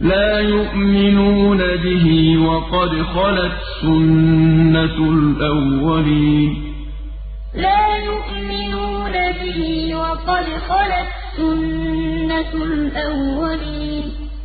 لا يؤمنون به وقد خلت سنة الأولين. لا يؤمنون به وقد خلت سنة الأولين.